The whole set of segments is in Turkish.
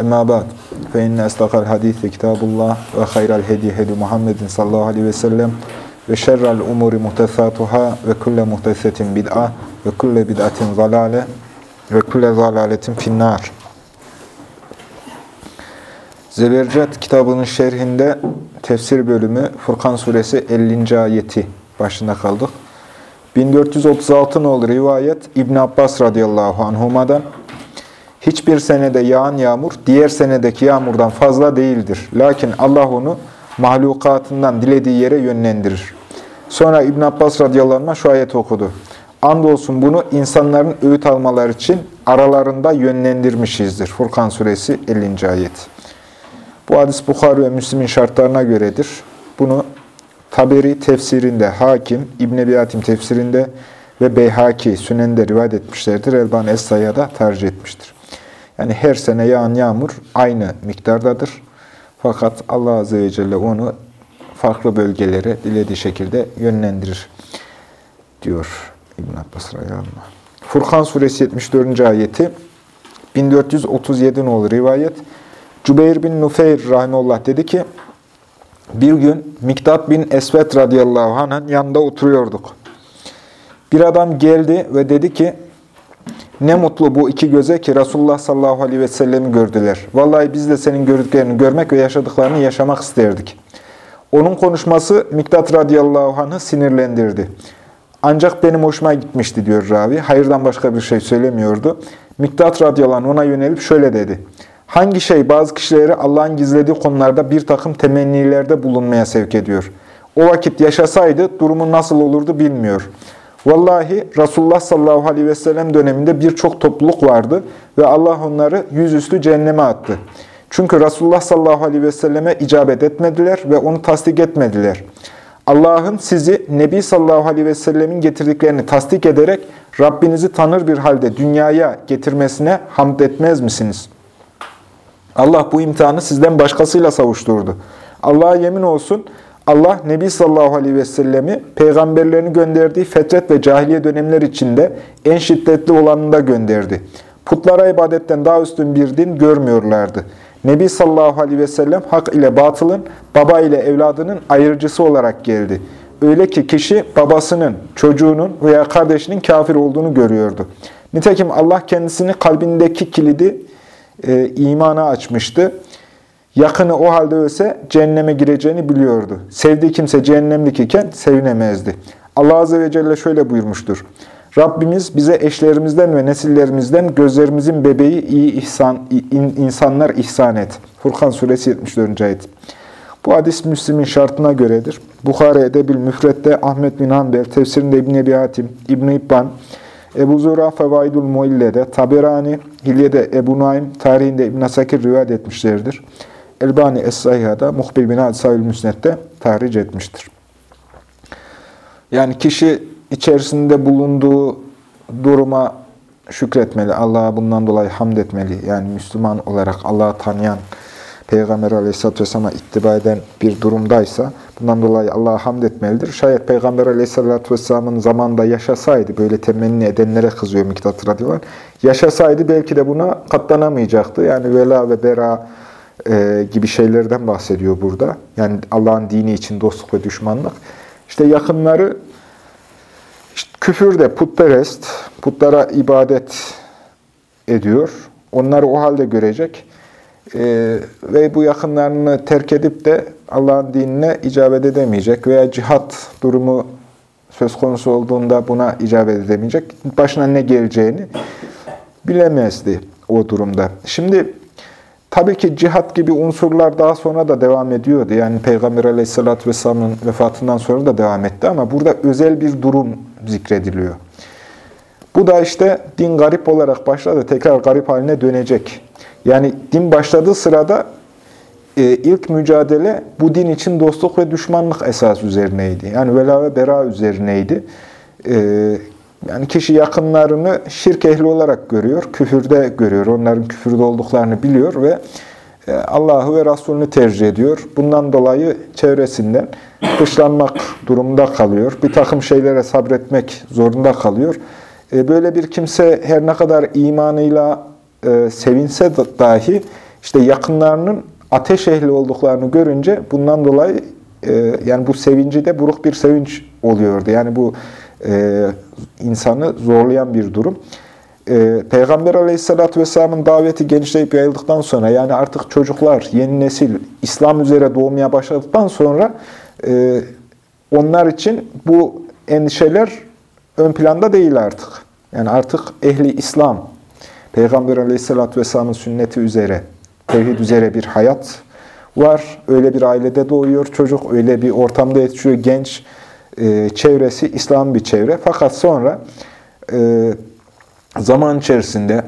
Emma ba'd. Fe inne estakal hadisi kitabullah ve hayral hedi hedi Muhammedin sallallahu aleyhi ve sellem ve şerrel umuri muhtesatuhâ ve kulle muhtesetin bid'a ve kulle bid'atin zalale ve kulle zalaletin finnâr. Zebercat kitabının şerhinde tefsir bölümü Furkan suresi 50. ayeti başında kaldık. 1436 nolu rivayet İbn Abbas radıyallahu anhuma'dan Hiçbir senede yağan yağmur diğer senedeki yağmurdan fazla değildir. Lakin Allah onu mahlukatından dilediği yere yönlendirir. Sonra İbn Abbas radıyallahu anh şu ayet okudu. Andolsun bunu insanların öğüt almaları için aralarında yönlendirmişizdir. Furkan suresi 50. ayet. Bu hadis Bukhari ve Müslim'in şartlarına göredir. Bunu Taberi tefsirinde, Hakim, İbn-i Biyatim tefsirinde ve Beyhaki Sünen'de rivayet etmişlerdir. Elban Es-Say'a da tercih etmiştir. Yani her sene yağan yağmur aynı miktardadır. Fakat Allah Azze ve Celle onu farklı bölgelere dilediği şekilde yönlendirir diyor İbn Abbas radıyallahu Furkan suresi 74. ayeti 1437 nolu rivayet. Cübeyr bin Nufeyr rahimullah dedi ki bir gün Miktat bin Esvet radıyallahu anh'ın yanında oturuyorduk. Bir adam geldi ve dedi ki ne mutlu bu iki göze ki Resulullah sallallahu aleyhi ve sellemi gördüler. Vallahi biz de senin gördüklerini görmek ve yaşadıklarını yaşamak isterdik. Onun konuşması Miktat radıyallahu anh'ı sinirlendirdi. Ancak benim hoşuma gitmişti diyor ravi. Hayırdan başka bir şey söylemiyordu. Miktat radıyallahu anh ona yönelip şöyle dedi. Hangi şey bazı kişileri Allah'ın gizlediği konularda bir takım temennilerde bulunmaya sevk ediyor? O vakit yaşasaydı durumu nasıl olurdu bilmiyor. Vallahi Resulullah sallallahu aleyhi ve sellem döneminde birçok topluluk vardı ve Allah onları yüzüstü cehenneme attı. Çünkü Resulullah sallallahu aleyhi ve selleme icabet etmediler ve onu tasdik etmediler. Allah'ın sizi Nebi sallallahu aleyhi ve sellemin getirdiklerini tasdik ederek Rabbinizi tanır bir halde dünyaya getirmesine hamd etmez misiniz? Allah bu imtihanı sizden başkasıyla savuşturdu. Allah'a yemin olsun, Allah Nebi sallallahu aleyhi ve sellemi peygamberlerini gönderdiği fetret ve cahiliye dönemler içinde en şiddetli olanında gönderdi. Putlara ibadetten daha üstün bir din görmüyorlardı. Nebi sallallahu aleyhi ve sellem hak ile batılın, baba ile evladının ayırıcısı olarak geldi. Öyle ki kişi babasının, çocuğunun veya kardeşinin kafir olduğunu görüyordu. Nitekim Allah kendisini kalbindeki kilidi e, imana açmıştı. Yakını o halde ölse cehenneme gireceğini biliyordu. Sevdiği kimse cehennemlik iken sevinemezdi. Allah Azze ve Celle şöyle buyurmuştur. Rabbimiz bize eşlerimizden ve nesillerimizden gözlerimizin bebeği iyi ihsan, insanlar ihsan et. Furkan suresi 74. ayet. Bu hadis Müslim'in şartına göredir. Bukhari Edebil Müfret'te Ahmet bin Hanbel, tefsirinde İbn Ebi Hatim, İbn İbban, Ebu Zura Fevaidul Muille'de, Taberani, Hilye'de Ebu Naim, tarihinde İbn Sakir rivayet etmişlerdir. Elbani Es-Sahiha'da, Muhbil bin Hadisayül Müsnet'te tahric etmiştir. Yani kişi içerisinde bulunduğu duruma şükretmeli. Allah'a bundan dolayı hamd etmeli. Yani Müslüman olarak Allah'ı tanıyan, Peygamber Aleyhisselatü Vesselam'a ittiba eden bir durumdaysa bundan dolayı Allah'a hamd etmelidir. Şayet Peygamber Aleyhisselatü Vesselam'ın zamanında yaşasaydı, böyle temenni edenlere kızıyor Miktat radıyallahu yaşasaydı belki de buna katlanamayacaktı. Yani vela ve bera e, gibi şeylerden bahsediyor burada. Yani Allah'ın dini için dostluk ve düşmanlık. İşte yakınları işte küfür de putperest, putlara ibadet ediyor. Onları o halde görecek. Ee, ve bu yakınlarını terk edip de Allah'ın dinine icabet edemeyecek veya cihat durumu söz konusu olduğunda buna icabet edemeyecek. Başına ne geleceğini bilemezdi o durumda. Şimdi tabii ki cihat gibi unsurlar daha sonra da devam ediyordu. Yani Peygamber aleyhissalatü vesselamın vefatından sonra da devam etti ama burada özel bir durum zikrediliyor. Bu da işte din garip olarak başladı. Tekrar garip haline dönecek. Yani din başladığı sırada e, ilk mücadele bu din için dostluk ve düşmanlık esas üzerineydi. Yani vela ve bera üzerineydi. E, yani kişi yakınlarını şirk ehli olarak görüyor, küfürde görüyor. Onların küfürde olduklarını biliyor ve e, Allah'ı ve Resulünü tercih ediyor. Bundan dolayı çevresinden dışlanmak durumunda kalıyor. Bir takım şeylere sabretmek zorunda kalıyor. E, böyle bir kimse her ne kadar imanıyla e, sevinse dahi işte yakınlarının ateş ehli olduklarını görünce bundan dolayı yani bu sevinci de buruk bir sevinç oluyordu. Yani bu insanı zorlayan bir durum e, Peygamber aleyhissalatü vesselamın daveti genişleyip yayıldıktan sonra yani artık çocuklar, yeni nesil İslam üzere doğmaya başladıktan sonra e, onlar için bu endişeler ön planda değil artık. Yani artık ehli İslam, Peygamber aleyhissalatü vesselamın sünneti üzere, tevhid üzere bir hayat var. Öyle bir ailede doğuyor çocuk, öyle bir ortamda yetişiyor genç. E, çevresi İslam bir çevre. Fakat sonra e, zaman içerisinde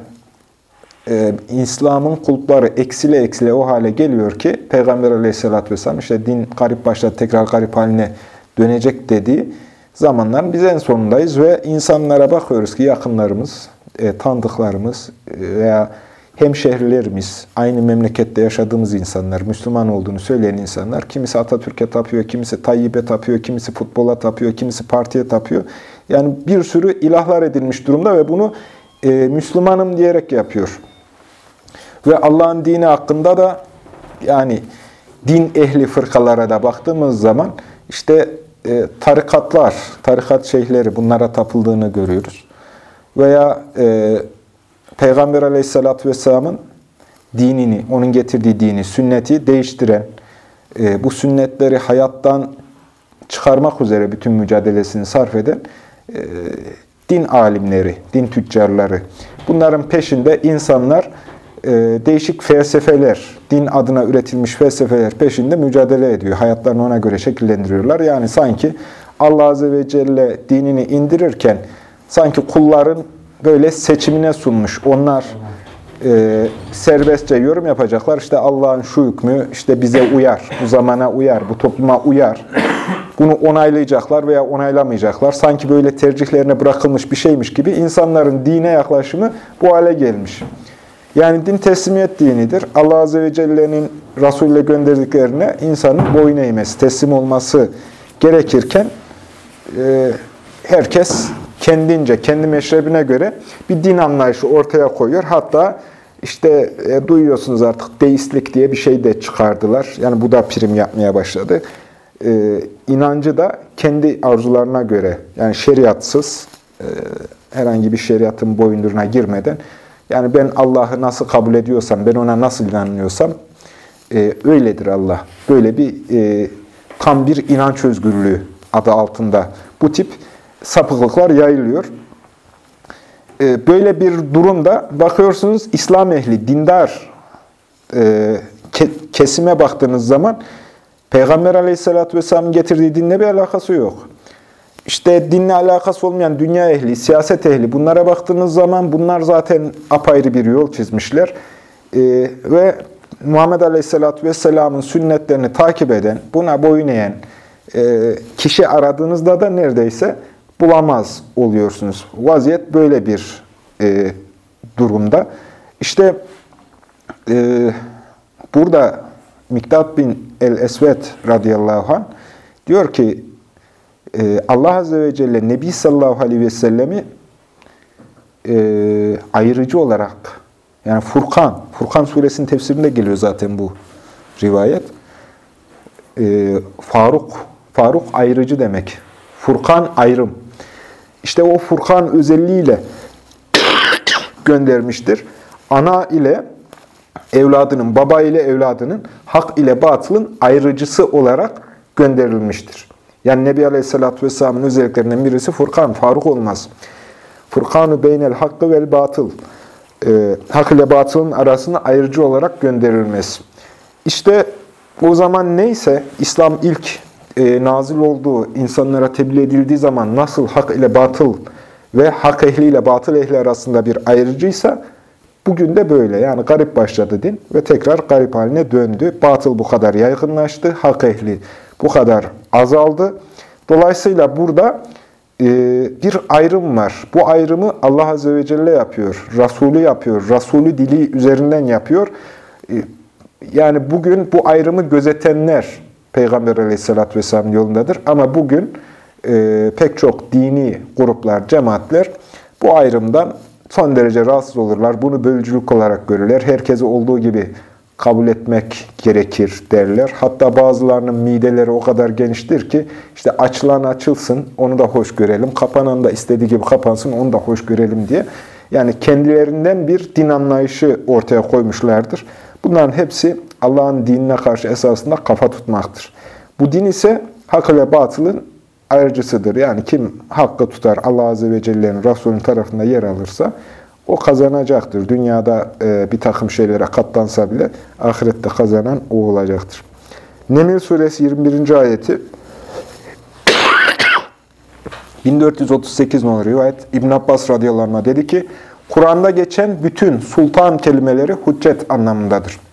e, İslam'ın kulpları eksile eksile o hale geliyor ki Peygamber aleyhissalatü vesselam işte din garip başladı tekrar garip haline dönecek dediği zamanların biz en sonundayız ve insanlara bakıyoruz ki yakınlarımız, tanıdıklarımız veya hemşehrilerimiz, aynı memlekette yaşadığımız insanlar, Müslüman olduğunu söyleyen insanlar, kimisi Atatürk'e tapıyor, kimisi Tayyip'e tapıyor, kimisi futbola tapıyor, kimisi partiye tapıyor. Yani bir sürü ilahlar edilmiş durumda ve bunu e, Müslümanım diyerek yapıyor. Ve Allah'ın dini hakkında da yani din ehli fırkalara da baktığımız zaman işte e, tarikatlar, tarikat şeyhleri bunlara tapıldığını görüyoruz. Veya e, Peygamber aleyhissalatü vesselamın dinini, onun getirdiği dini, sünneti değiştiren, e, bu sünnetleri hayattan çıkarmak üzere bütün mücadelesini sarf eden e, din alimleri, din tüccarları. Bunların peşinde insanlar e, değişik felsefeler, din adına üretilmiş felsefeler peşinde mücadele ediyor. Hayatlarını ona göre şekillendiriyorlar. Yani sanki Allah Azze ve Celle dinini indirirken sanki kulların böyle seçimine sunmuş. Onlar e, serbestçe yorum yapacaklar. İşte Allah'ın şu hükmü işte bize uyar, bu zamana uyar, bu topluma uyar. Bunu onaylayacaklar veya onaylamayacaklar. Sanki böyle tercihlerine bırakılmış bir şeymiş gibi insanların dine yaklaşımı bu hale gelmiş. Yani din teslimiyet dinidir. Allah Azze ve Celle'nin Resulüyle gönderdiklerine insanın boyun eğmesi, teslim olması gerekirken e, herkes kendince, kendi meşrebine göre bir din anlayışı ortaya koyuyor. Hatta işte e, duyuyorsunuz artık deistlik diye bir şey de çıkardılar. Yani bu da prim yapmaya başladı. E, inancı da kendi arzularına göre, yani şeriatsız, e, herhangi bir şeriatın boyunduruna girmeden, yani ben Allah'ı nasıl kabul ediyorsam, ben ona nasıl inanıyorsam, e, öyledir Allah. Böyle bir e, tam bir inanç özgürlüğü adı altında bu tip sapıklıklar yayılıyor. Ee, böyle bir durumda bakıyorsunuz İslam ehli, dindar e, kesime baktığınız zaman Peygamber aleyhissalatü vesselamın getirdiği dinle bir alakası yok. İşte dinle alakası olmayan dünya ehli, siyaset ehli bunlara baktığınız zaman bunlar zaten apayrı bir yol çizmişler. Ee, ve Muhammed aleyhissalatü vesselamın sünnetlerini takip eden, buna boyun eğen e, kişi aradığınızda da neredeyse bulamaz oluyorsunuz. Vaziyet böyle bir e, durumda. İşte e, burada Miktat bin el-Esved radıyallahu anh diyor ki e, Allah Azze ve Celle Nebi sallallahu aleyhi ve sellemi e, ayırıcı olarak yani Furkan, Furkan suresinin tefsirinde geliyor zaten bu rivayet. E, Faruk, Faruk ayırıcı demek. Furkan ayrım. İşte o Furkan özelliğiyle göndermiştir. Ana ile evladının, baba ile evladının, hak ile batılın ayrıcısı olarak gönderilmiştir. Yani Nebi Aleyhisselatü Vesselam'ın özelliklerinden birisi Furkan, Faruk olmaz. Furkanu beynel hakkı vel batıl. E, hak ile batılın arasında ayrıcı olarak gönderilmesi. İşte o zaman neyse İslam ilk e, nazil olduğu, insanlara tebliğ edildiği zaman nasıl hak ile batıl ve hak ehli ile batıl ehli arasında bir ayrıcıysa, Bugün de böyle. Yani garip başladı din ve tekrar garip haline döndü. Batıl bu kadar yaygınlaştı. Hak ehli bu kadar azaldı. Dolayısıyla burada e, bir ayrım var. Bu ayrımı Allah Azze ve Celle yapıyor. Resulü yapıyor. Resulü dili üzerinden yapıyor. E, yani bugün bu ayrımı gözetenler Peygamber Aleyhisselatü Vesselam yolundadır. Ama bugün e, pek çok dini gruplar, cemaatler bu ayrımdan son derece rahatsız olurlar. Bunu bölücülük olarak görürler. Herkesi olduğu gibi kabul etmek gerekir derler. Hatta bazılarının mideleri o kadar geniştir ki işte açılan açılsın, onu da hoş görelim. Kapanan da istediği gibi kapansın, onu da hoş görelim diye. Yani kendilerinden bir din anlayışı ortaya koymuşlardır. Bunların hepsi Allah'ın dinine karşı esasında kafa tutmaktır. Bu din ise hak ile batılın ayrıcısıdır. Yani kim hakkı tutar, Allah Azze ve Celle'nin Resulünün tarafında yer alırsa o kazanacaktır. Dünyada e, bir takım şeylere katlansa bile ahirette kazanan o olacaktır. Nemil Suresi 21. ayeti 1438 numaralı rivayet İbn Abbas radıyallahu anh dedi ki Kur'an'da geçen bütün sultan kelimeleri hüccet anlamındadır.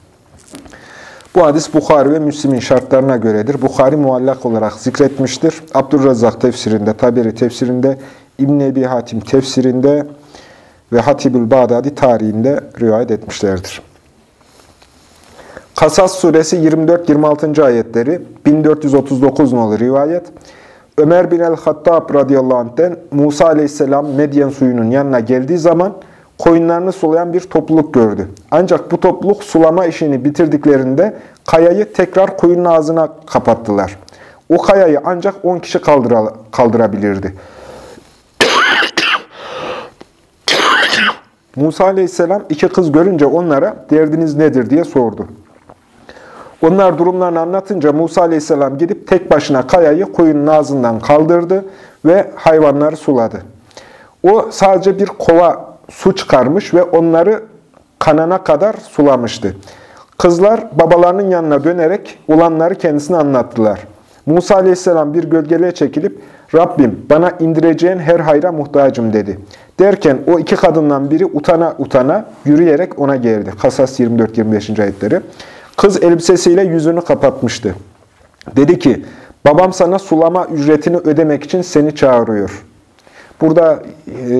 Bu hadis Bukhari ve Müslim'in şartlarına göredir. Bukhari muallak olarak zikretmiştir. Abdurrazzak tefsirinde, Taberi tefsirinde, İbn Ebi Hatim tefsirinde ve Hatibül Bağdadi tarihinde rivayet etmişlerdir. Kasas suresi 24-26. ayetleri 1439 nolu rivayet. Ömer bin el-Hattab radıyallahu anh'ten Musa aleyhisselam Medyen suyunun yanına geldiği zaman koyunlarını sulayan bir topluluk gördü. Ancak bu topluluk sulama işini bitirdiklerinde kayayı tekrar koyunun ağzına kapattılar. O kayayı ancak 10 kişi kaldıra, kaldırabilirdi. Musa aleyhisselam iki kız görünce onlara derdiniz nedir diye sordu. Onlar durumlarını anlatınca Musa aleyhisselam gidip tek başına kayayı koyunun ağzından kaldırdı ve hayvanları suladı. O sadece bir kova su çıkarmış ve onları kanana kadar sulamıştı. Kızlar babalarının yanına dönerek olanları kendisine anlattılar. Musa aleyhisselam bir gölgeliğe çekilip Rabbim bana indireceğin her hayra muhtacım dedi. Derken o iki kadından biri utana utana yürüyerek ona geldi. Kasas 24-25. ayetleri. Kız elbisesiyle yüzünü kapatmıştı. Dedi ki, babam sana sulama ücretini ödemek için seni çağırıyor. Burada e,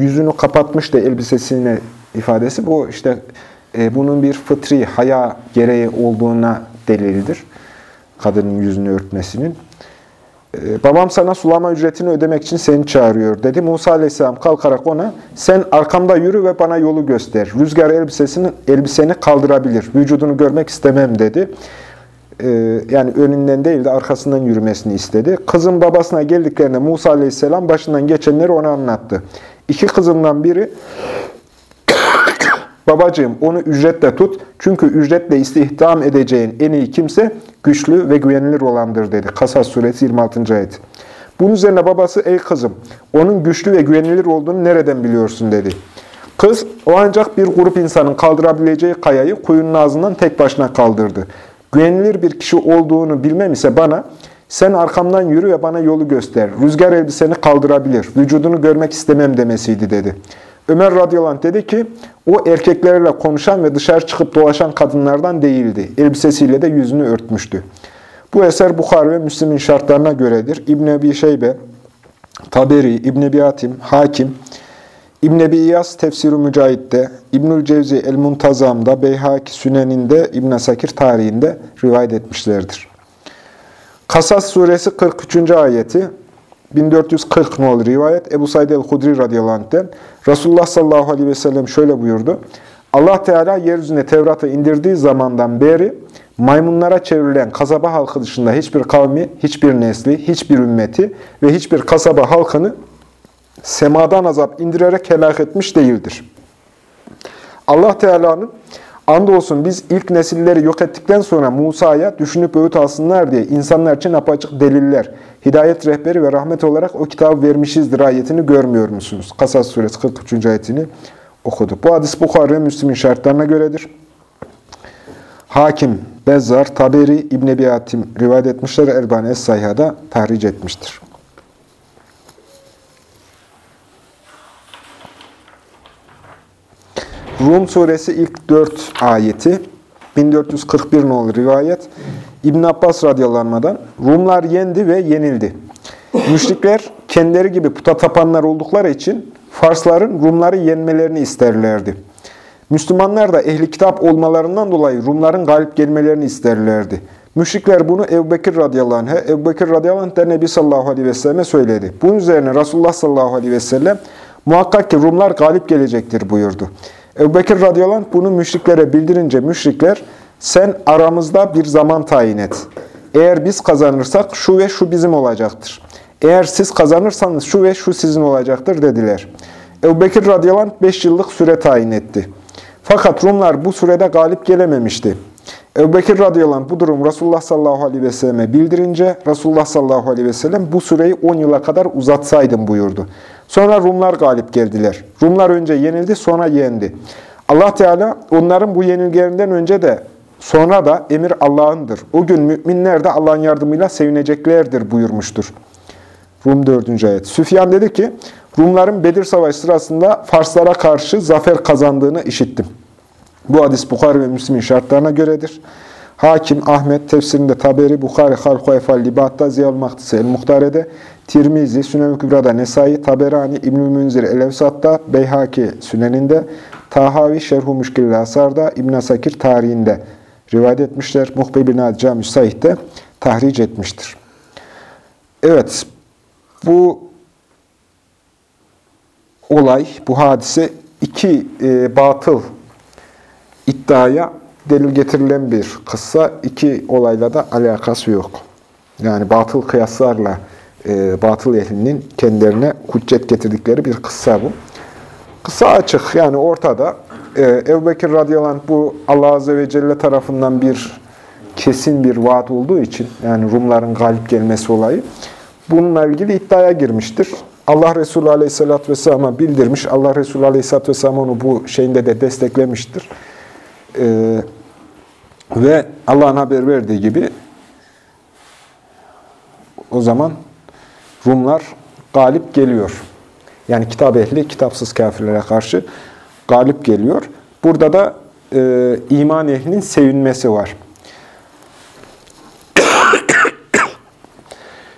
yüzünü kapatmıştı elbisesine ifadesi. Bu işte e, bunun bir fıtri, haya gereği olduğuna delildir. Kadının yüzünü örtmesinin. E, babam sana sulama ücretini ödemek için seni çağırıyor dedi. Musa aleyhisselam kalkarak ona sen arkamda yürü ve bana yolu göster. Rüzgar elbisesini, elbiseni kaldırabilir. Vücudunu görmek istemem dedi. E, yani önünden değil de arkasından yürümesini istedi. Kızın babasına geldiklerinde Musa aleyhisselam başından geçenleri ona anlattı. İki kızından biri Babacığım onu ücretle tut. Çünkü ücretle istihdam edeceğin en iyi kimse güçlü ve güvenilir olandır dedi. Kasas suresi 26. ayet. Bunun üzerine babası ey kızım onun güçlü ve güvenilir olduğunu nereden biliyorsun dedi. Kız o ancak bir grup insanın kaldırabileceği kayayı kuyunun ağzından tek başına kaldırdı. Güvenilir bir kişi olduğunu bilmem ise bana sen arkamdan yürü ve bana yolu göster. Rüzgar elbiseni kaldırabilir. Vücudunu görmek istemem demesiydi dedi. Ömer radıyallahu dedi ki, o erkeklerle konuşan ve dışarı çıkıp dolaşan kadınlardan değildi. Elbisesiyle de yüzünü örtmüştü. Bu eser Bukhari ve Müslim'in şartlarına göredir. İbn Ebi Şeybe, Taberi, İbn Ebi Hatim, Hakim, İbn Ebi İyas Tefsir-i İbnül Cevzi El-Muntazam'da, Beyhaki Sünen'inde, İbn Sakir tarihinde rivayet etmişlerdir. Kasas suresi 43. ayeti 1440 nolu rivayet Ebu Said el-Hudri radıyallahu anh'ten Resulullah sallallahu aleyhi ve sellem şöyle buyurdu. Allah Teala yeryüzüne Tevrat'ı indirdiği zamandan beri maymunlara çevrilen kasaba halkı dışında hiçbir kavmi, hiçbir nesli, hiçbir ümmeti ve hiçbir kasaba halkını semadan azap indirerek helak etmiş değildir. Allah Teala'nın Andolsun biz ilk nesilleri yok ettikten sonra Musa'ya düşünüp öğüt alsınlar diye insanlar için apaçık deliller, hidayet rehberi ve rahmet olarak o kitabı vermişizdir ayetini görmüyor musunuz? Kasas suresi 43. ayetini okuduk. Bu hadis Bukhara ve Müslim'in şartlarına göredir. Hakim, Bezzar, Taberi, İbn Ebi Hatim rivayet etmişler. Elbani Es-Sayha'da tahric etmiştir. Rum suresi ilk 4 ayeti 1441 nolu rivayet İbn Abbas radıyallahu Rumlar yendi ve yenildi. Müşrikler kendileri gibi puta tapanlar oldukları için Farsların Rumları yenmelerini isterlerdi. Müslümanlar da ehli kitap olmalarından dolayı Rumların galip gelmelerini isterlerdi. Müşrikler bunu Ebu Bekir radıyallahu anh'a, Ebu Bekir radıyallahu anh Nebi sallallahu aleyhi ve selleme söyledi. Bunun üzerine Resulullah sallallahu aleyhi ve sellem muhakkak ki Rumlar galip gelecektir buyurdu. Ebu Bekir radıyallahu anh bunu müşriklere bildirince müşrikler sen aramızda bir zaman tayin et. Eğer biz kazanırsak şu ve şu bizim olacaktır. Eğer siz kazanırsanız şu ve şu sizin olacaktır dediler. Ebu Bekir radıyallahu anh 5 yıllık süre tayin etti. Fakat Rumlar bu sürede galip gelememişti. Ebu Bekir radıyallahu anh bu durum Resulullah sallallahu aleyhi ve selleme bildirince Resulullah sallallahu aleyhi ve sellem bu süreyi 10 yıla kadar uzatsaydım buyurdu. Sonra Rumlar galip geldiler. Rumlar önce yenildi sonra yendi. Allah Teala onların bu yenilgilerinden önce de sonra da emir Allah'ındır. O gün müminler de Allah'ın yardımıyla sevineceklerdir buyurmuştur. Rum 4. ayet. Süfyan dedi ki, Rumların Bedir Savaşı sırasında Farslara karşı zafer kazandığını işittim. Bu hadis Bukhari ve Müslim'in şartlarına göredir. Hakim, Ahmet, tefsirinde Taberi, Bukhari, Halku Efal, Libat'ta, Ziyal Mahdisi, El Muhtare'de, Tirmizi, Sünen-i Kübra'da, Nesai, Taberani, İbnül Münzir, El Evsat'ta, Beyhaki, Sünen'inde, Tahavi, Şerhu Müşkil-i Asar'da, İbn Sakir tarihinde rivayet etmişler. Muhbir bin Cami Said'de tahric etmiştir. Evet, bu olay, bu hadise iki e, batıl iddiaya delil getirilen bir kıssa. iki olayla da alakası yok. Yani batıl kıyaslarla e, batıl ehlinin kendilerine hüccet getirdikleri bir kıssa bu. Kısa açık yani ortada. E, Ebu Bekir radıyallahu bu Allah Azze ve Celle tarafından bir kesin bir vaat olduğu için yani Rumların galip gelmesi olayı bununla ilgili iddiaya girmiştir. Allah Resulü Aleyhisselatü Vesselam'a bildirmiş. Allah Resulü Aleyhisselatü Vesselam onu bu şeyinde de desteklemiştir. Ee, ve Allah'ın haber verdiği gibi o zaman Rumlar galip geliyor. Yani kitap ehli kitapsız kafirlere karşı galip geliyor. Burada da e, iman ehlinin sevinmesi var.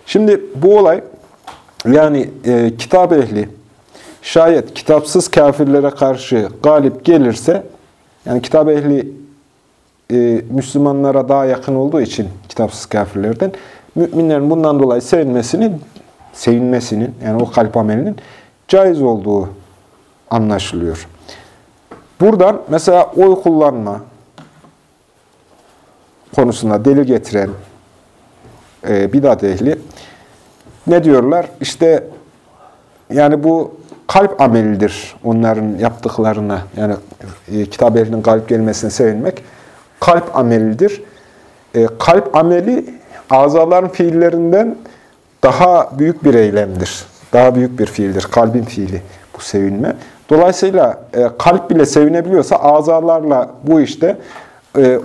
Şimdi bu olay yani e, kitap ehli şayet kitapsız kafirlere karşı galip gelirse yani kitap ehli e, Müslümanlara daha yakın olduğu için kitapsız kafirlerden müminlerin bundan dolayı sevinmesinin sevinmesinin yani o kalp amelinin caiz olduğu anlaşılıyor. Buradan mesela oy kullanma konusunda delil getiren e, bidat ehli ne diyorlar? İşte yani bu kalp amelidir onların yaptıklarına. Yani e, kitap ehlinin kalp gelmesine sevinmek kalp amelidir. E, kalp ameli azaların fiillerinden daha büyük bir eylemdir. Daha büyük bir fiildir. Kalbin fiili bu sevinme. Dolayısıyla e, kalp bile sevinebiliyorsa azalarla bu işte e,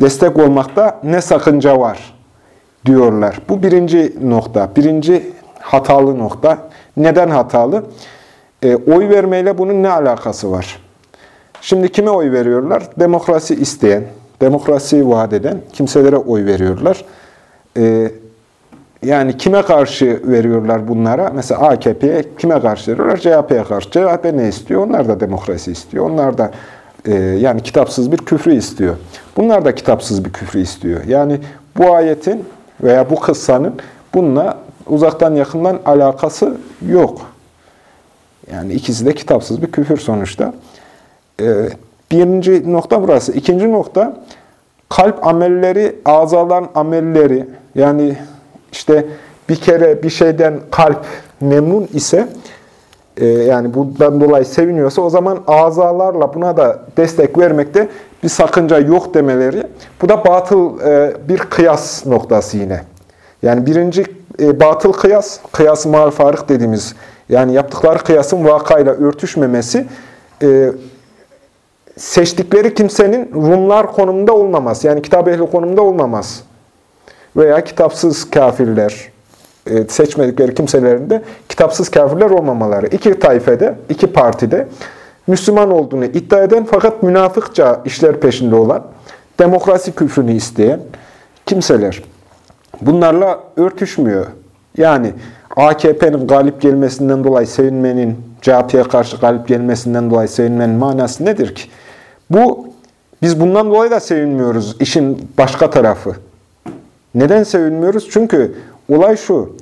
destek olmakta ne sakınca var diyorlar. Bu birinci nokta, birinci hatalı nokta. Neden hatalı? E, oy vermeyle bunun ne alakası var? Şimdi kime oy veriyorlar? Demokrasi isteyen, demokrasiyi vaat eden kimselere oy veriyorlar. E, yani kime karşı veriyorlar bunlara? Mesela AKP'ye kime karşı veriyorlar? CHP'ye karşı. CHP ne istiyor? Onlar da demokrasi istiyor. Onlar da e, yani kitapsız bir küfrü istiyor. Bunlar da kitapsız bir küfrü istiyor. Yani bu ayetin veya bu kıssanın bununla uzaktan yakından alakası yok. Yani ikisi de kitapsız bir küfür sonuçta. Ee, birinci nokta burası. İkinci nokta kalp amelleri, azaların amelleri. Yani işte bir kere bir şeyden kalp memnun ise e, yani bundan dolayı seviniyorsa o zaman azalarla buna da destek vermekte bir sakınca yok demeleri. Bu da batıl e, bir kıyas noktası yine. Yani birinci e, batıl kıyas, kıyas-ı dediğimiz yani yaptıkları kıyasın vakayla örtüşmemesi seçtikleri kimsenin Rumlar konumunda olmaması, yani kitap ehli konumunda olmaması veya kitapsız kafirler, e, seçmedikleri kimselerin de kitapsız kafirler olmamaları. İki taifede, iki partide Müslüman olduğunu iddia eden fakat münafıkça işler peşinde olan, demokrasi küfrünü isteyen kimseler. Bunlarla örtüşmüyor. Yani AKP'nin galip gelmesinden dolayı sevinmenin, CHP'ye karşı galip gelmesinden dolayı sevinmenin manası nedir ki? Bu, biz bundan dolayı da sevinmiyoruz işin başka tarafı. Neden sevinmiyoruz? Çünkü olay şu,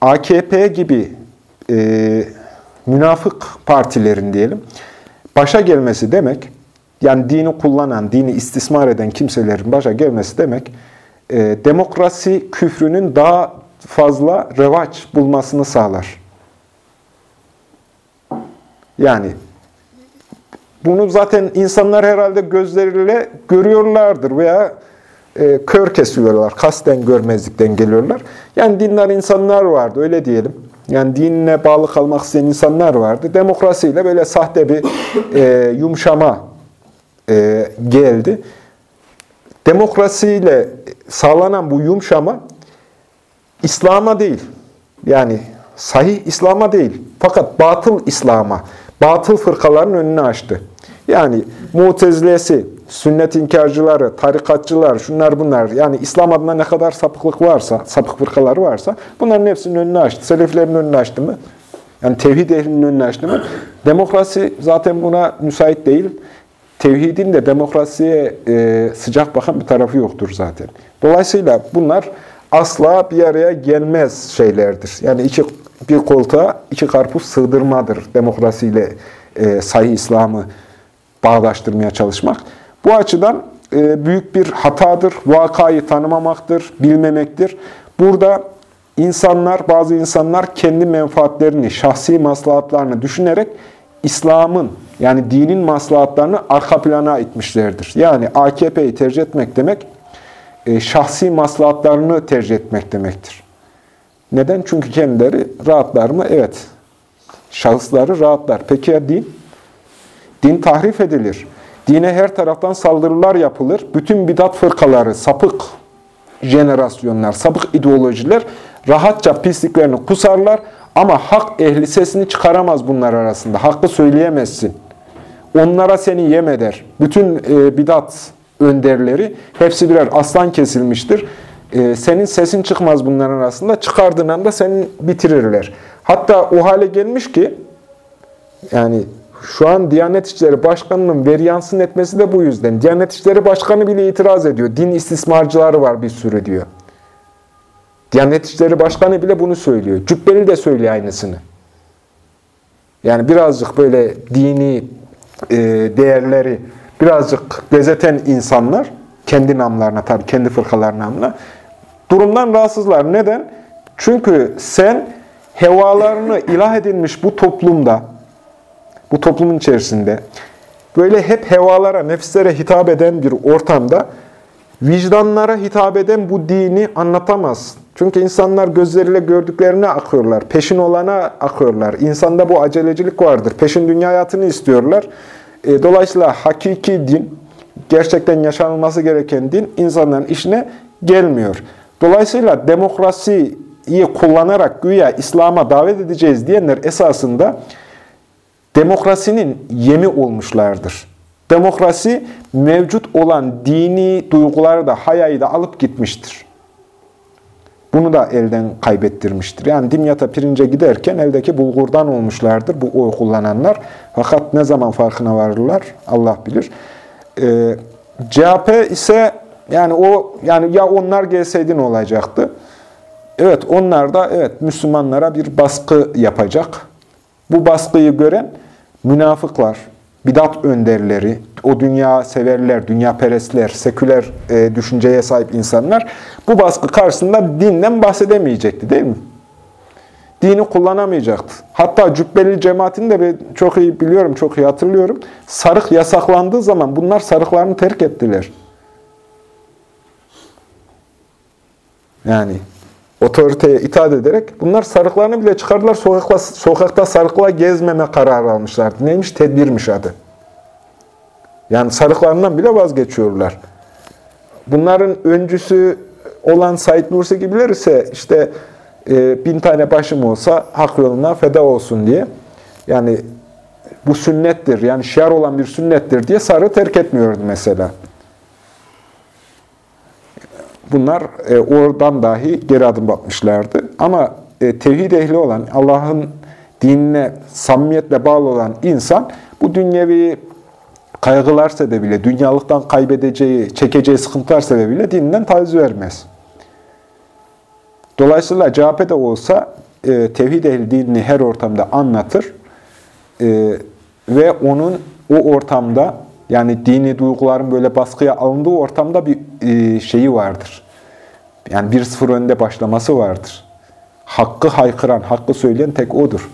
AKP gibi e, münafık partilerin diyelim, başa gelmesi demek, yani dini kullanan, dini istismar eden kimselerin başa gelmesi demek, e, demokrasi küfrünün daha fazla revaç bulmasını sağlar. Yani bunu zaten insanlar herhalde gözleriyle görüyorlardır veya e, kör kesiyorlar, kasten görmezlikten geliyorlar. Yani dinler insanlar vardı, öyle diyelim. Yani dinine bağlı kalmak isteyen insanlar vardı. Demokrasiyle böyle sahte bir e, yumuşama e, geldi. Demokrasiyle sağlanan bu yumuşama İslam'a değil, yani sahih İslam'a değil, fakat batıl İslam'a, batıl fırkaların önünü açtı. Yani mutezilesi, sünnet inkarcıları, tarikatçılar, şunlar bunlar, yani İslam adına ne kadar sapıklık varsa, sapık fırkaları varsa, bunların hepsinin önünü açtı. Seleflerin önünü açtı mı? Yani tevhid ehlinin önünü açtı mı? Demokrasi zaten buna müsait değil. Tevhidin de demokrasiye e, sıcak bakan bir tarafı yoktur zaten. Dolayısıyla bunlar asla bir araya gelmez şeylerdir. Yani iki bir koltuğa iki karpuz sığdırmadır demokrasiyle e, sayı İslam'ı bağdaştırmaya çalışmak. Bu açıdan e, büyük bir hatadır, vakayı tanımamaktır, bilmemektir. Burada insanlar, bazı insanlar kendi menfaatlerini, şahsi maslahatlarını düşünerek İslam'ın yani dinin maslahatlarını arka plana itmişlerdir. Yani AKP'yi tercih etmek demek, e, şahsi maslahatlarını tercih etmek demektir. Neden? Çünkü kendileri rahatlar mı? Evet. Şahısları rahatlar. Peki ya din? Din tahrif edilir. Dine her taraftan saldırılar yapılır. Bütün bidat fırkaları, sapık jenerasyonlar, sapık ideolojiler rahatça pisliklerini kusarlar ama hak ehli sesini çıkaramaz bunlar arasında. Hakkı söyleyemezsin. Onlara seni yem eder. Bütün e, bidat önderleri hepsi birer aslan kesilmiştir. E, senin sesin çıkmaz bunların arasında. Çıkardığın anda seni bitirirler. Hatta o hale gelmiş ki yani şu an Diyanet İşleri Başkanı'nın veryansın etmesi de bu yüzden. Diyanet İşleri Başkanı bile itiraz ediyor. Din istismarcıları var bir sürü diyor. Diyanet İşleri Başkanı bile bunu söylüyor. Cübbeli de söylüyor aynısını. Yani birazcık böyle dini e, değerleri birazcık gözeten insanlar, kendi namlarına tabii, kendi fırkalar namına, durumdan rahatsızlar. Neden? Çünkü sen hevalarını ilah edilmiş bu toplumda, bu toplumun içerisinde, böyle hep hevalara, nefislere hitap eden bir ortamda, vicdanlara hitap eden bu dini anlatamazsın. Çünkü insanlar gözleriyle gördüklerine akıyorlar, peşin olana akıyorlar. İnsanda bu acelecilik vardır, peşin dünya hayatını istiyorlar. E, dolayısıyla hakiki din, gerçekten yaşanılması gereken din insanların işine gelmiyor. Dolayısıyla demokrasiyi kullanarak güya İslam'a davet edeceğiz diyenler esasında demokrasinin yemi olmuşlardır. Demokrasi mevcut olan dini duyguları da hayayı da alıp gitmiştir. Bunu da elden kaybettirmiştir. Yani dimyata pirince giderken eldeki bulgurdan olmuşlardır bu oy kullananlar. Fakat ne zaman farkına varırlar Allah bilir. Ee, CHP ise yani o yani ya onlar gelseydi ne olacaktı? Evet onlar da evet Müslümanlara bir baskı yapacak. Bu baskıyı gören münafıklar, bidat önderleri, o dünya severler, dünya perestler, seküler e, düşünceye sahip insanlar bu baskı karşısında dinden bahsedemeyecekti değil mi? Dini kullanamayacaktı. Hatta cübbeli cemaatini de çok iyi biliyorum, çok iyi hatırlıyorum. Sarık yasaklandığı zaman bunlar sarıklarını terk ettiler. Yani otoriteye itaat ederek bunlar sarıklarını bile çıkardılar. Sokakta, sokakta sarıkla gezmeme kararı almışlardı. Neymiş? Tedbirmiş adı. Yani sarıklarından bile vazgeçiyorlar. Bunların öncüsü olan Said Nursi gibiler ise işte e, bin tane başım olsa hak yoluna feda olsun diye. Yani bu sünnettir, yani şiar olan bir sünnettir diye sarı terk etmiyordu mesela. Bunlar e, oradan dahi geri adım atmışlardı. Ama e, tevhid ehli olan, Allah'ın dinine samimiyetle bağlı olan insan bu dünyevi kaygılar sebebiyle, dünyalıktan kaybedeceği, çekeceği sıkıntılar sebebiyle dininden taviz vermez. Dolayısıyla CHP'de olsa e, tevhid ehli dinini her ortamda anlatır e, ve onun o ortamda yani dini duyguların böyle baskıya alındığı ortamda bir e, şeyi vardır. Yani bir sıfır önde başlaması vardır. Hakkı haykıran, hakkı söyleyen tek odur.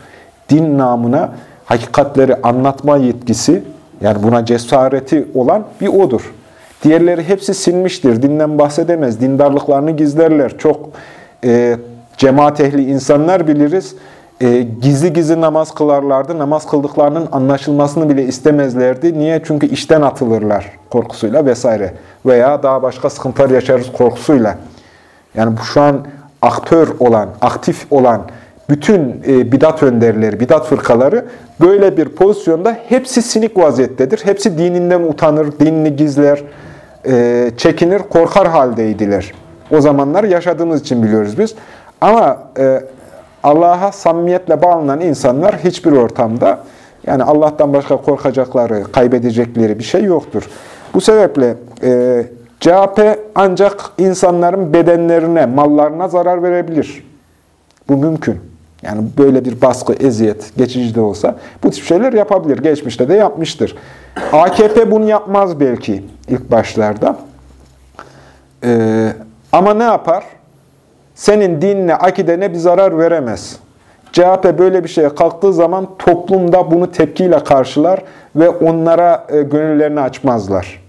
Din namına hakikatleri anlatma yetkisi, yani buna cesareti olan bir odur. Diğerleri hepsi sinmiştir. Dinden bahsedemez. Dindarlıklarını gizlerler. Çok e, cemaat ehli insanlar biliriz. E, gizli gizli namaz kılarlardı. Namaz kıldıklarının anlaşılmasını bile istemezlerdi. Niye? Çünkü işten atılırlar korkusuyla vesaire. Veya daha başka sıkıntılar yaşarız korkusuyla. Yani bu şu an aktör olan, aktif olan bütün e, bidat önderleri, bidat fırkaları böyle bir pozisyonda hepsi sinik vaziyettedir. Hepsi dininden utanır, dinini gizler, e, çekinir, korkar haldeydiler. O zamanlar yaşadığımız için biliyoruz biz. Ama e, Allah'a samimiyetle bağlanan insanlar hiçbir ortamda yani Allah'tan başka korkacakları, kaybedecekleri bir şey yoktur. Bu sebeple e, CHP ancak insanların bedenlerine, mallarına zarar verebilir. Bu mümkün. Yani böyle bir baskı, eziyet, geçici de olsa bu tip şeyler yapabilir. Geçmişte de yapmıştır. AKP bunu yapmaz belki ilk başlarda. Ee, ama ne yapar? Senin dinine, akidene bir zarar veremez. CHP böyle bir şeye kalktığı zaman toplumda bunu tepkiyle karşılar ve onlara e, gönüllerini açmazlar.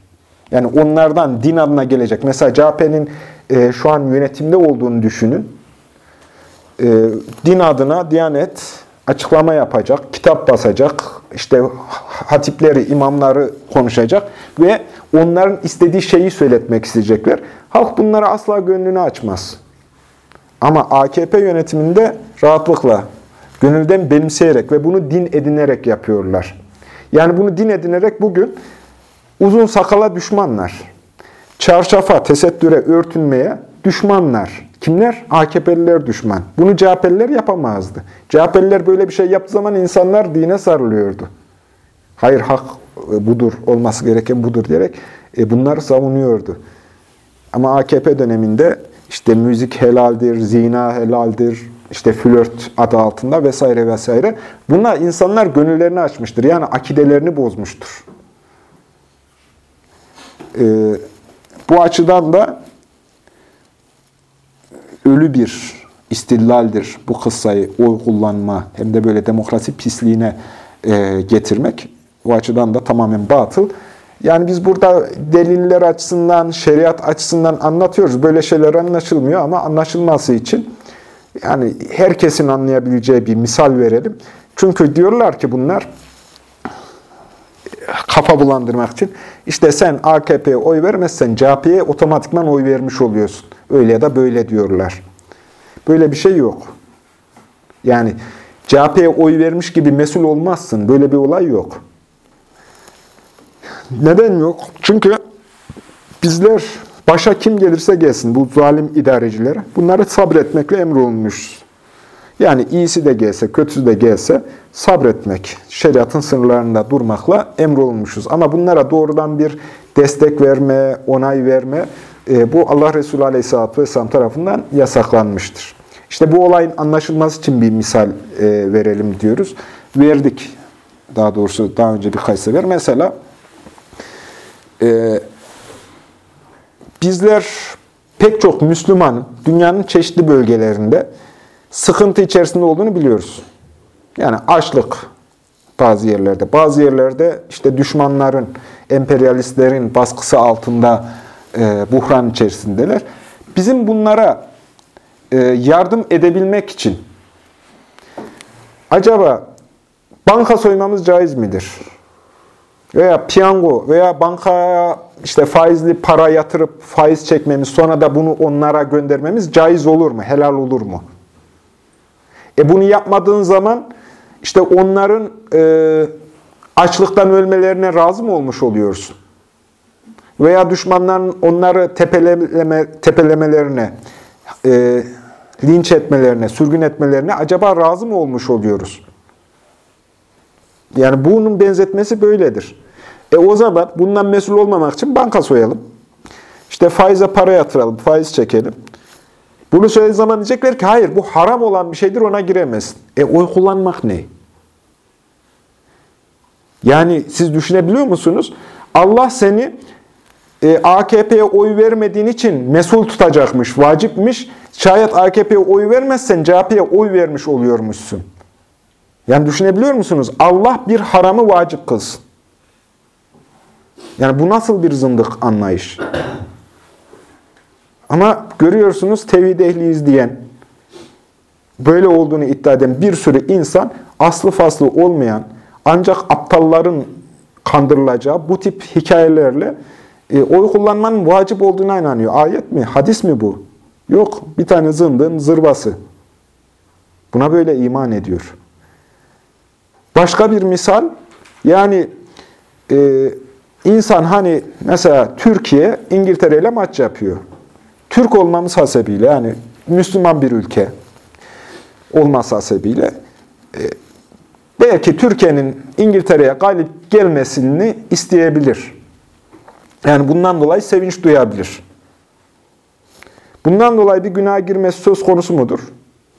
Yani onlardan din adına gelecek. Mesela CHP'nin e, şu an yönetimde olduğunu düşünün. E, din adına Diyanet açıklama yapacak, kitap basacak, işte hatipleri, imamları konuşacak ve onların istediği şeyi söyletmek isteyecekler. Halk bunlara asla gönlünü açmaz. Ama AKP yönetiminde rahatlıkla, gönülden benimseyerek ve bunu din edinerek yapıyorlar. Yani bunu din edinerek bugün uzun sakala düşmanlar, çarşafa, tesettüre, örtünmeye düşmanlar. Kimler? AKP'liler düşman. Bunu CHP'liler yapamazdı. CHP'liler böyle bir şey yaptığı zaman insanlar dine sarılıyordu. Hayır hak e, budur, olması gereken budur diyerek e, bunları savunuyordu. Ama AKP döneminde işte müzik helaldir, zina helaldir, işte flört adı altında vesaire vesaire. Bunlar insanlar gönüllerini açmıştır. Yani akidelerini bozmuştur. Ee, bu açıdan da ölü bir istillaldir bu kıssayı oy kullanma hem de böyle demokrasi pisliğine e, getirmek. Bu açıdan da tamamen batıl. Yani biz burada deliller açısından, şeriat açısından anlatıyoruz. Böyle şeyler anlaşılmıyor ama anlaşılması için yani herkesin anlayabileceği bir misal verelim. Çünkü diyorlar ki bunlar kafa bulandırmak için işte sen AKP'ye oy vermezsen CHP'ye otomatikman oy vermiş oluyorsun. Öyle ya da böyle diyorlar. Böyle bir şey yok. Yani CHP'ye oy vermiş gibi mesul olmazsın. Böyle bir olay yok. Neden yok? Çünkü bizler başa kim gelirse gelsin bu zalim idarecilere bunları sabretmekle emrolunmuşuz. Yani iyisi de gelse, kötüsü de gelse sabretmek, şeriatın sınırlarında durmakla emrolunmuşuz. Ama bunlara doğrudan bir destek verme, onay verme, e, bu Allah Resulü Aleyhisselatü Vesselam tarafından yasaklanmıştır. İşte bu olayın anlaşılması için bir misal e, verelim diyoruz. Verdik, daha doğrusu daha önce birkaç sefer. Mesela e, bizler pek çok Müslüman dünyanın çeşitli bölgelerinde sıkıntı içerisinde olduğunu biliyoruz. Yani açlık bazı yerlerde, bazı yerlerde işte düşmanların, emperyalistlerin baskısı altında e, buhran içerisindeler. Bizim bunlara e, yardım edebilmek için acaba banka soymamız caiz midir? Veya piyango veya bankaya işte faizli para yatırıp faiz çekmemiz sonra da bunu onlara göndermemiz caiz olur mu? Helal olur mu? E bunu yapmadığın zaman işte onların e, açlıktan ölmelerine razı mı olmuş oluyorsun? Veya düşmanların onları tepeleme, tepelemelerine, e, linç etmelerine, sürgün etmelerine acaba razı mı olmuş oluyoruz? Yani bunun benzetmesi böyledir. E o zaman bundan mesul olmamak için banka soyalım. İşte faize para yatıralım, faiz çekelim. Bunu söylediği zaman diyecekler ki hayır bu haram olan bir şeydir ona giremezsin. E oy kullanmak ne? Yani siz düşünebiliyor musunuz? Allah seni e, AKP'ye oy vermediğin için mesul tutacakmış, vacipmiş. Şayet AKP'ye oy vermezsen CHP'ye oy vermiş oluyormuşsun. Yani düşünebiliyor musunuz? Allah bir haramı vacip kılsın. Yani bu nasıl bir zındık anlayış? Ama görüyorsunuz tevhid ehliyiz diyen, böyle olduğunu iddia eden bir sürü insan aslı faslı olmayan, ancak aptalların kandırılacağı bu tip hikayelerle e, oy kullanmanın vacip olduğuna inanıyor. Ayet mi? Hadis mi bu? Yok. Bir tane zındığın zırvası. Buna böyle iman ediyor. Başka bir misal, yani e, insan hani mesela Türkiye İngiltere ile maç yapıyor. Türk olmamız hasebiyle yani Müslüman bir ülke olması hasebiyle e, belki Türkiye'nin İngiltere'ye galip gelmesini isteyebilir. Yani bundan dolayı sevinç duyabilir. Bundan dolayı bir günaha girmesi söz konusu mudur?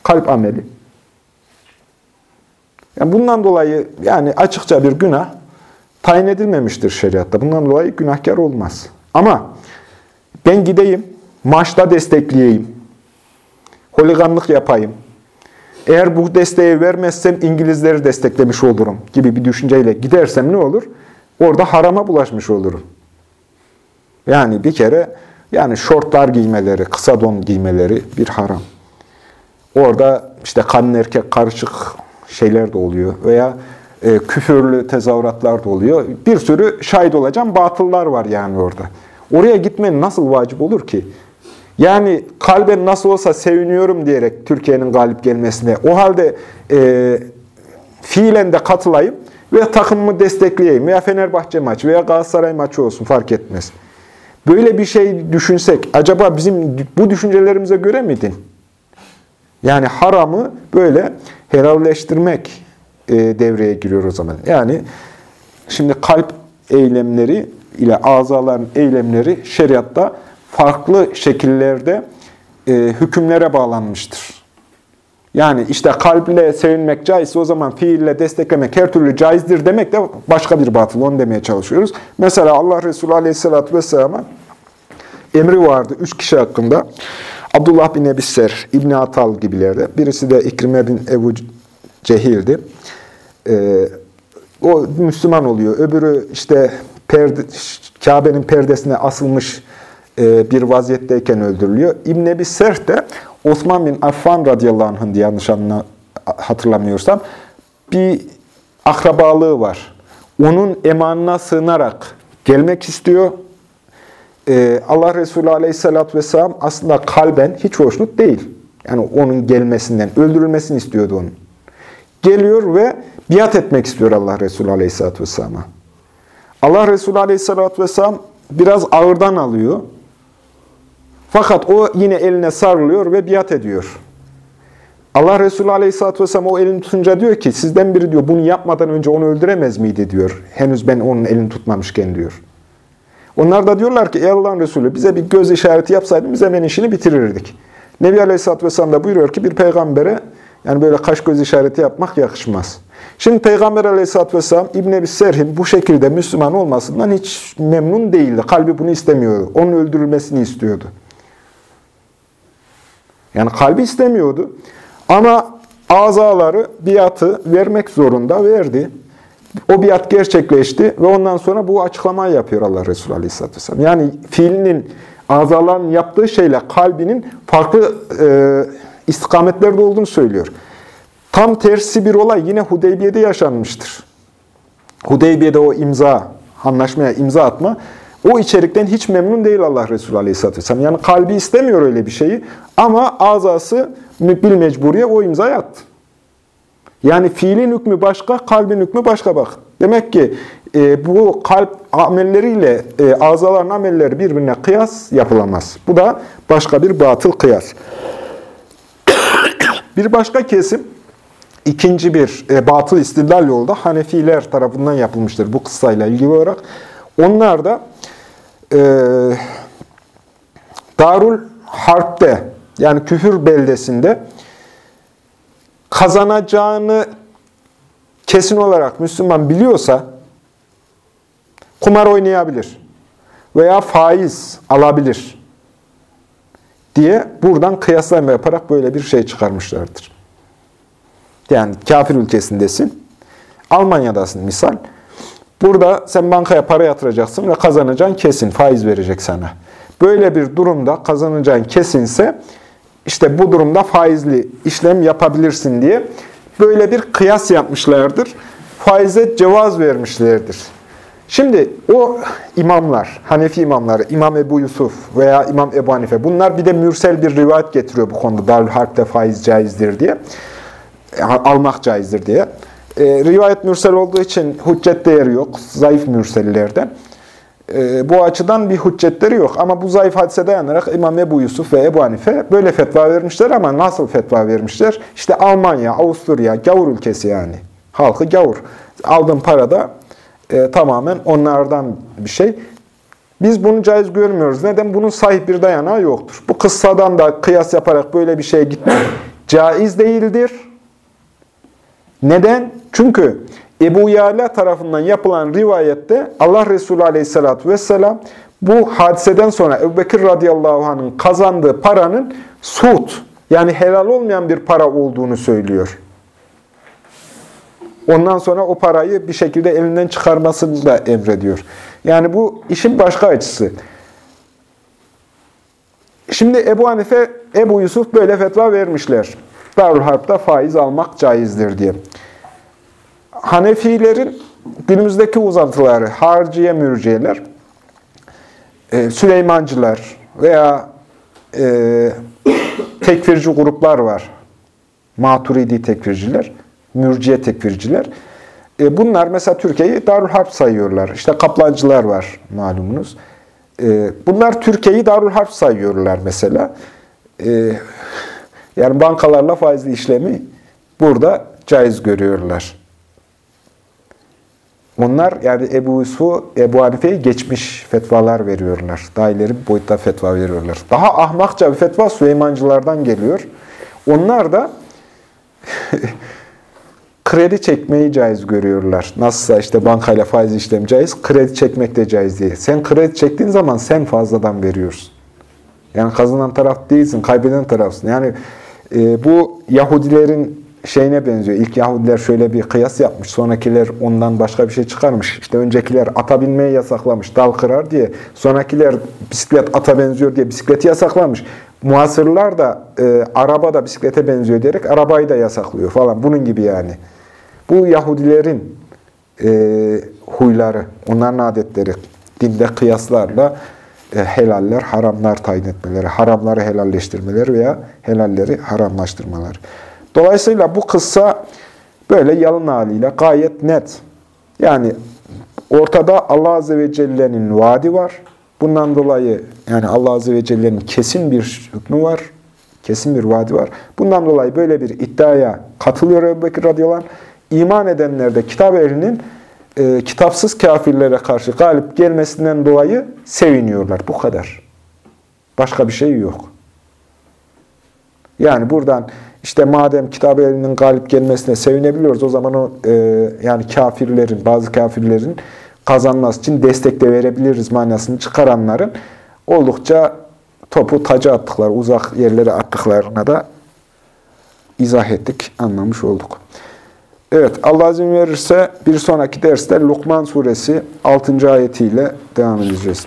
Kalp ameli. Yani bundan dolayı yani açıkça bir günah tayin edilmemiştir şeriatta. Bundan dolayı günahkar olmaz. Ama ben gideyim, maçta destekleyeyim, holiganlık yapayım, eğer bu desteği vermezsem İngilizleri desteklemiş olurum gibi bir düşünceyle gidersem ne olur? Orada harama bulaşmış olurum. Yani bir kere yani şortlar giymeleri, kısa don giymeleri bir haram. Orada işte kadın erkek karışık şeyler de oluyor veya e, küfürlü tezahüratlar da oluyor. Bir sürü şahit olacağım batıllar var yani orada. Oraya gitmenin nasıl vacip olur ki? Yani kalben nasıl olsa seviniyorum diyerek Türkiye'nin galip gelmesine, o halde e, fiilen de katılayım ve takımımı destekleyeyim veya Fenerbahçe maçı veya Galatasaray maçı olsun fark etmez. Böyle bir şey düşünsek, acaba bizim bu düşüncelerimize göre miydin? Yani haramı böyle helalleştirmek e, devreye giriyor o zaman. Yani şimdi kalp eylemleri ile azaların eylemleri şeriatta farklı şekillerde e, hükümlere bağlanmıştır. Yani işte kalple sevinmek caizse o zaman fiille desteklemek her türlü caizdir demek de başka bir batıl. Onu demeye çalışıyoruz. Mesela Allah Resulü Aleyhisselatü Vesselam'a emri vardı üç kişi hakkında. Abdullah bin Ebisser, İbni Atal gibilerde. Birisi de İkrime bin Ebu Cehil'di. Ee, o Müslüman oluyor. Öbürü işte perde, Kabe'nin perdesine asılmış e, bir vaziyetteyken öldürülüyor. İbn Ebi de Osman bin Affan radıyallahu anh'ın diye yanlış hatırlamıyorsam bir akrabalığı var. Onun emanına sığınarak gelmek istiyor. Ee, Allah Resulü aleyhissalatü vesselam aslında kalben hiç hoşnut değil. Yani onun gelmesinden, öldürülmesini istiyordu onun. Geliyor ve biat etmek istiyor Allah Resulü aleyhissalatü vesselam'a. Allah Resulü aleyhissalatü vesselam biraz ağırdan alıyor. Fakat o yine eline sarılıyor ve biat ediyor. Allah Resulü Aleyhisselatü Vesselam o elini tutunca diyor ki, sizden biri diyor bunu yapmadan önce onu öldüremez miydi diyor. Henüz ben onun elini tutmamışken diyor. Onlar da diyorlar ki, ey Allah'ın Resulü bize bir göz işareti yapsaydın biz hemen işini bitirirdik. Nebi Aleyhisselatü Vesselam da buyuruyor ki bir peygambere yani böyle kaş göz işareti yapmak yakışmaz. Şimdi Peygamber Aleyhisselatü Vesselam İbn Ebi Serh'in bu şekilde Müslüman olmasından hiç memnun değildi. Kalbi bunu istemiyordu. Onun öldürülmesini istiyordu. Yani kalbi istemiyordu. Ama azaları biatı vermek zorunda verdi. O biat gerçekleşti ve ondan sonra bu açıklamayı yapıyor Allah Resulü Aleyhisselatü Vesselam. Yani fiilinin, azaların yaptığı şeyle kalbinin farklı e, istikametlerde olduğunu söylüyor. Tam tersi bir olay yine Hudeybiye'de yaşanmıştır. Hudeybiye'de o imza, anlaşmaya imza atma, o içerikten hiç memnun değil Allah Resulü Aleyhisselatü Vesselam. Yani kalbi istemiyor öyle bir şeyi ama azası bil mecburiye o imzayı attı. Yani fiilin hükmü başka, kalbin hükmü başka bak. Demek ki e, bu kalp amelleriyle e, azaların amelleri birbirine kıyas yapılamaz. Bu da başka bir batıl kıyas. bir başka kesim, ikinci bir e, batıl istidlal yolda Hanefiler tarafından yapılmıştır bu kıssayla ilgili olarak. Onlar da e, Darul Harp'te yani küfür beldesinde kazanacağını kesin olarak Müslüman biliyorsa kumar oynayabilir veya faiz alabilir diye buradan kıyaslama yaparak böyle bir şey çıkarmışlardır. Yani kafir ülkesindesin, Almanya'dasın misal. Burada sen bankaya para yatıracaksın ve kazanacağın kesin, faiz verecek sana. Böyle bir durumda kazanacağın kesinse, işte bu durumda faizli işlem yapabilirsin diye böyle bir kıyas yapmışlardır. Faize cevaz vermişlerdir. Şimdi o imamlar, Hanefi imamları, İmam Ebu Yusuf veya İmam Ebu Hanife, bunlar bir de mürsel bir rivayet getiriyor bu konuda. Darül Harp'te faiz caizdir diye, almak caizdir diye. E, rivayet mürsel olduğu için hüccet değeri yok, zayıf mürsellerden. E, bu açıdan bir hüccetleri yok. Ama bu zayıf hadise dayanarak İmam Ebu Yusuf ve Ebu Hanife böyle fetva vermişler ama nasıl fetva vermişler? İşte Almanya, Avusturya, gavur ülkesi yani. Halkı gavur. Aldığın para da e, tamamen onlardan bir şey. Biz bunu caiz görmüyoruz. Neden? Bunun sahip bir dayanağı yoktur. Bu kıssadan da kıyas yaparak böyle bir şeye gitmek caiz değildir. Neden? Çünkü Ebu Yala tarafından yapılan rivayette Allah Resulü Aleyhisselatü vesselam bu hadiseden sonra Ebu Bekir radıyallahu anh'ın kazandığı paranın sut yani helal olmayan bir para olduğunu söylüyor. Ondan sonra o parayı bir şekilde elinden çıkarmasını da emrediyor. Yani bu işin başka açısı. Şimdi Ebu Hanife, Ebu Yusuf böyle fetva vermişler. Darül Harp'ta faiz almak caizdir diye. Hanefilerin günümüzdeki uzantıları, harciye mürciyeler, e, Süleymancılar veya e, tekfirci gruplar var. Maturidi tekfirciler, mürciye tekfirciler. E, bunlar mesela Türkiye'yi Darül Harp sayıyorlar. İşte kaplancılar var malumunuz. E, bunlar Türkiye'yi Darül Harp sayıyorlar mesela. E, yani bankalarla faizli işlemi burada caiz görüyorlar. Onlar yani Ebu Yusuf'u, Ebu Hanife'yi geçmiş fetvalar veriyorlar. Daha ileri boyutta fetva veriyorlar. Daha ahmakça bir fetva Süleymancılardan geliyor. Onlar da kredi çekmeyi caiz görüyorlar. Nasılsa işte bankayla faiz işlem caiz, kredi çekmek de caiz diye. Sen kredi çektiğin zaman sen fazladan veriyorsun. Yani kazanan taraf değilsin, kaybeden tarafsın. Yani e, bu Yahudilerin şeyine benziyor. İlk Yahudiler şöyle bir kıyas yapmış. Sonrakiler ondan başka bir şey çıkarmış. İşte öncekiler ata binmeyi yasaklamış. Dal kırar diye. Sonrakiler bisiklet ata benziyor diye bisikleti yasaklamış. Muhasırlar da e, araba da bisiklete benziyor diyerek arabayı da yasaklıyor falan. Bunun gibi yani. Bu Yahudilerin e, huyları, onların adetleri, dinde kıyaslarla e, helaller, haramlar tayin etmeleri, haramları helalleştirmeleri veya helalleri haramlaştırmaları. Dolayısıyla bu kıssa böyle yalın haliyle gayet net. Yani ortada Allah Azze ve Celle'nin vaadi var. Bundan dolayı yani Allah Azze ve Celle'nin kesin bir hükmü var. Kesin bir vaadi var. Bundan dolayı böyle bir iddiaya katılıyor Ebu Bekir radıyallahu. İman edenler de kitap ehlinin e, kitapsız kafirlere karşı galip gelmesinden dolayı seviniyorlar. Bu kadar. Başka bir şey yok. Yani buradan işte madem kitap elinin galip gelmesine sevinebiliyoruz o zaman o e, yani kafirlerin, bazı kafirlerin kazanması için destek de verebiliriz manasını çıkaranların oldukça topu taca attıkları, uzak yerlere attıklarına da izah ettik, anlamış olduk. Evet, Allah izin verirse bir sonraki derste Lukman suresi 6. ayetiyle devam edeceğiz.